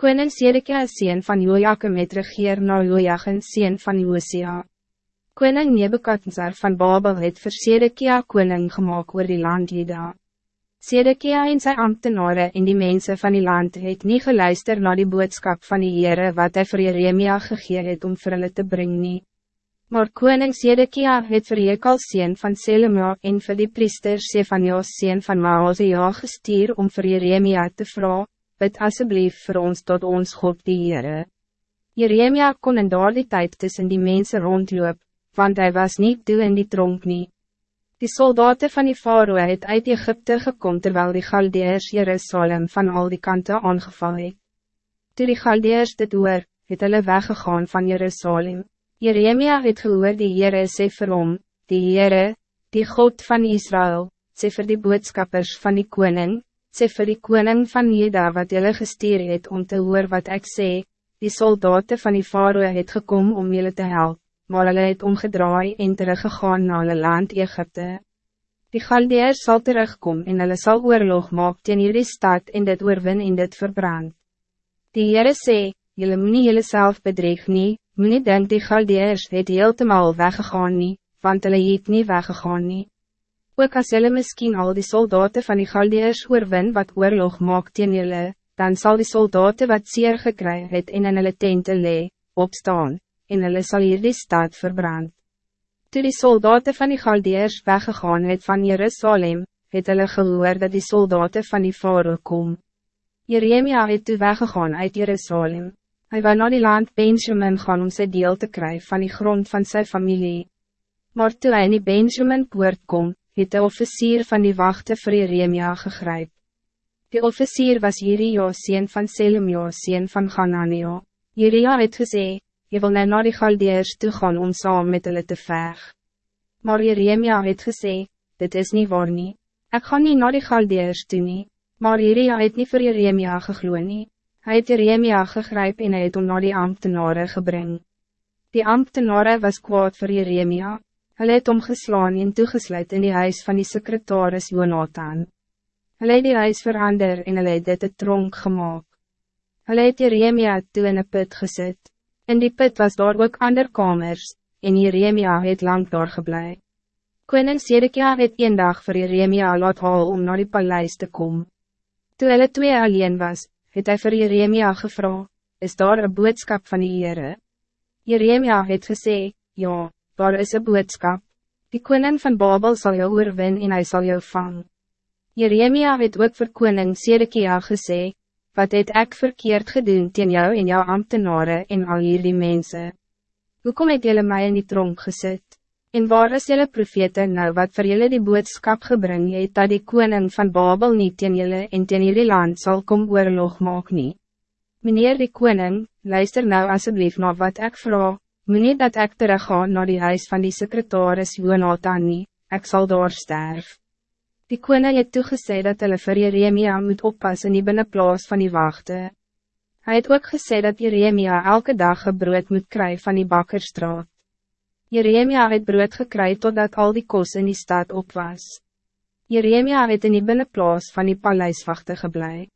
Koning Sedekia sien van Jojakim het regeer na Jojagin sien van Josia. Koning Nebukadnezar van Babel het vir Sedekia koning gemaakt oor die land Jeda. Sedekia en sy ambtenaren en die mensen van die land het niet geluister naar die boodschap van die Heere wat hij vir Jeremia gegee het om vir hulle te brengen. Maar koning Sedekia het vir Jekal sien van Selema en vir die priester Sefanios sien van Maazia gestuur om vir Jeremia te vragen, bid asseblief voor ons tot ons God die Heere. Jeremia kon in daardie tijd tussen die mensen rondloop, want hij was niet toe in die tronk niet. Die soldaten van die faroe het uit Egypte gekom terwijl die Galdeers Jerusalem van al die kanten aangeval het. Toe die Galdeers dit hoor, het hulle weggegaan van Jerusalem. Jeremia het gehoor die Heere sê vir hom, die Heere, die God van Israël, sê vir die boodskappers van die koning, sê vir die koning van Jeda wat julle gestuur het om te hoor wat ik sê, die soldaten van die faroe het gekom om jullie te helpen maar hulle het omgedraai en teruggegaan na hulle land Egypte. Die Galdeers sal terugkom en hulle sal oorlog maak teen hierdie stad en dit oorwin en dit verbrand. Die Heere sê, julle moet nie julle self bedreig nie, moet nie denk die Galdeers het heeltemaal weggegaan nie, want hulle het nie weggegaan nie. Ook as julle miskien al die soldaten van die Galdeers oorwin wat oorlog maak teen julle, dan zal die soldaten wat zeer gekry het en in hulle tente lee, opstaan, en hulle sal hier die stad verbrand. Toe die soldaten van die Galdeers weggegaan het van Jerusalem, het hulle gehoor dat die soldaten van die Faroe kom. Jeremia het toe weggegaan uit Jerusalem. Hij wou naar die land Benjamin gaan om sy deel te krijgen van die grond van zijn familie. Maar toe hy in die Benjamin poort kom, het de officier van die wachten vir Jeremia gegryp. Die officier was Jirio sien van Selemio sien van Gananio. Jiria het gezegd, je wil nou naar die Galdeers toe gaan om saam met hulle te veg. Maar Jeremia het gesê, dit is niet waar nie, ek gaan nie naar die Galdeers toe nie, maar Jeremia het nie vir Jeremia gegloe nie, hy het Jeremia gegryp en hy het om naar die ambtenaren gebring. Die ambtenaren was kwaad voor Jeremia, hulle het omgeslaan en toegesluit in die huis van die secretaris Jonathan. Hulle het die huis verander en hulle het dit een tronk gemaakt. Hulle het Jeremia toe in een put gezet. In die put was daar ook ander kamers, en Jeremia het lang daar geblei. Koning Sedekia het een dag vir Jeremia laat haal om naar die paleis te komen. Toe hulle twee alleen was, het hy vir Jeremia gevra, is daar een boodskap van die Heere? Jeremia het gesê, ja, daar is een boodskap. Die koning van Babel zal jou oorwin en hij zal jou vang. Jeremia het ook vir koning Sedekia gesê, wat het ek verkeerd gedoen teen jou en jou ambtenaren en al hierdie mense? Hoekom het jylle mij in die tronk gezet? En waar is jylle profete nou wat voor jylle die boodskap gebring het dat die koning van Babel niet teen jylle en teen hierdie land zal kom oorlog maak nie? Meneer die koning, luister nou alsjeblieft naar wat ik vraag, moet niet dat ik terugga naar die huis van die secretaris Jonathan nie, ek sal daar sterf. Die koning het toegesê dat hulle vir Jeremia moet oppassen in die binnenplaas van die wachten. Hij het ook gesê dat Jeremia elke dag een brood moet krijgen van die bakkerstraat. Jeremia het brood gekry totdat al die kos in die stad op was. Jeremia het in die binnenplaas van die paleiswachten geblei.